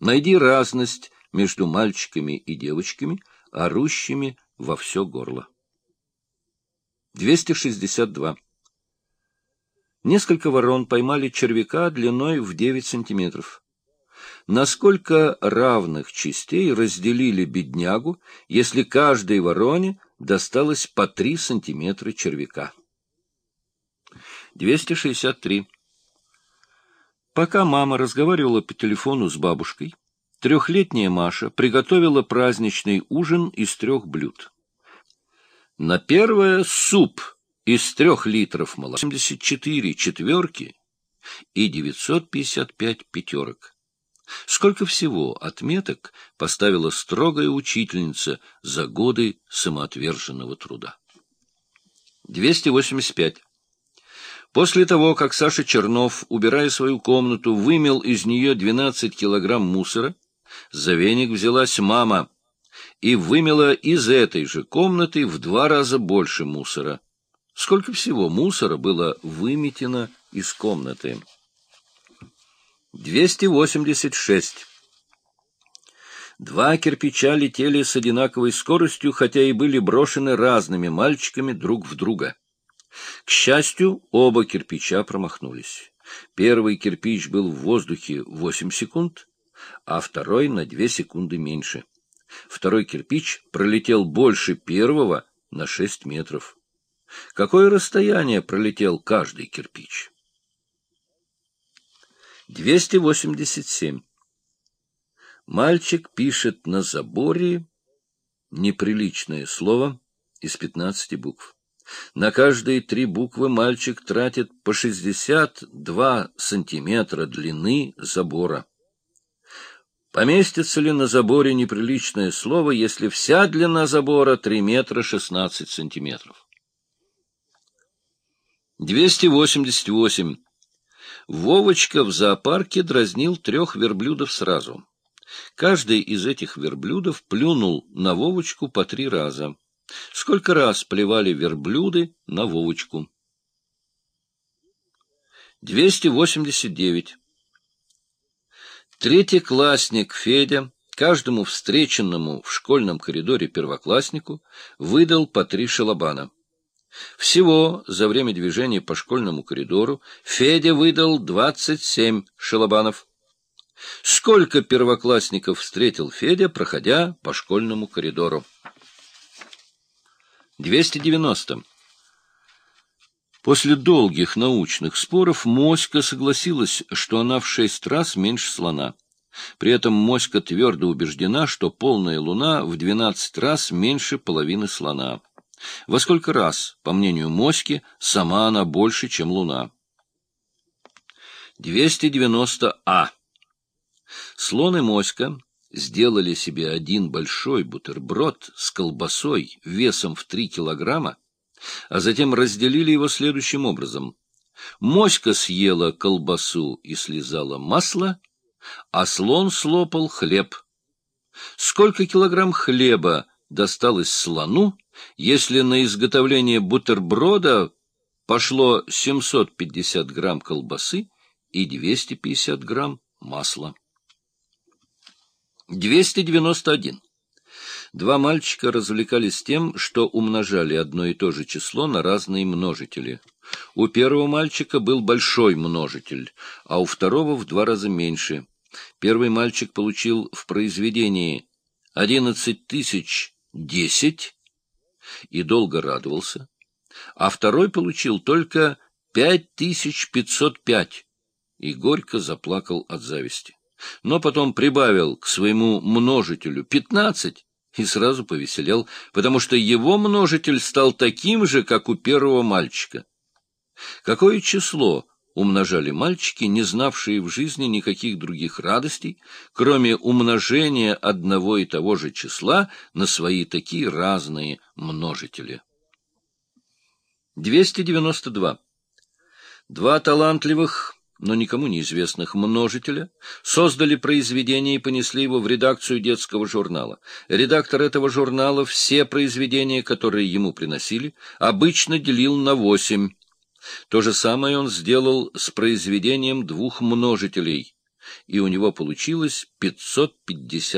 Найди разность между мальчиками и девочками, орущими во все горло. 262. Несколько ворон поймали червяка длиной в 9 сантиметров. Насколько равных частей разделили беднягу, если каждой вороне досталось по 3 сантиметра червяка? 263. Пока мама разговаривала по телефону с бабушкой, трехлетняя Маша приготовила праздничный ужин из трех блюд. На первое — суп из трех литров молока, 74 четверки и 955 пятерок. Сколько всего отметок поставила строгая учительница за годы самоотверженного труда? 285. После того, как Саша Чернов, убирая свою комнату, вымел из нее 12 килограмм мусора, за веник взялась мама и вымела из этой же комнаты в два раза больше мусора. Сколько всего мусора было выметено из комнаты? 286. Два кирпича летели с одинаковой скоростью, хотя и были брошены разными мальчиками друг в друга. К счастью, оба кирпича промахнулись. Первый кирпич был в воздухе 8 секунд, а второй на 2 секунды меньше. Второй кирпич пролетел больше первого на 6 метров. Какое расстояние пролетел каждый кирпич? 287. Мальчик пишет на заборе неприличное слово из 15 букв. На каждые три буквы мальчик тратит по 62 сантиметра длины забора. Поместится ли на заборе неприличное слово, если вся длина забора 3 метра 16 сантиметров? 288. Вовочка в зоопарке дразнил трех верблюдов сразу. Каждый из этих верблюдов плюнул на Вовочку по три раза. Сколько раз плевали верблюды на Вовочку? 289. Третий классник Федя каждому встреченному в школьном коридоре первокласснику выдал по три шалабана. Всего за время движения по школьному коридору Федя выдал 27 шалабанов. Сколько первоклассников встретил Федя, проходя по школьному коридору? 290. После долгих научных споров Моська согласилась, что она в шесть раз меньше слона. При этом Моська твердо убеждена, что полная луна в двенадцать раз меньше половины слона. Во сколько раз, по мнению Моськи, сама она больше, чем луна? 290а. Слон и Моська сделали себе один большой бутерброд с колбасой весом в три килограмма, а затем разделили его следующим образом. Моська съела колбасу и слезала масло, а слон слопал хлеб. Сколько килограмм хлеба досталось слону, если на изготовление бутерброда пошло 750 грамм колбасы и 250 грамм масла? 291. Два мальчика развлекались тем, что умножали одно и то же число на разные множители. У первого мальчика был большой множитель, а у второго в два раза меньше. Первый мальчик получил в произведении одиннадцать тысяч десять и долго радовался, а второй получил только пять тысяч пятьсот пять и горько заплакал от зависти но потом прибавил к своему множителю пятнадцать и сразу повеселел, потому что его множитель стал таким же, как у первого мальчика. Какое число умножали мальчики, не знавшие в жизни никаких других радостей, кроме умножения одного и того же числа на свои такие разные множители? 292. Два талантливых но никому неизвестных множителя, создали произведение и понесли его в редакцию детского журнала. Редактор этого журнала все произведения, которые ему приносили, обычно делил на восемь. То же самое он сделал с произведением двух множителей. и у него получилось 550